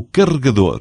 o carregador.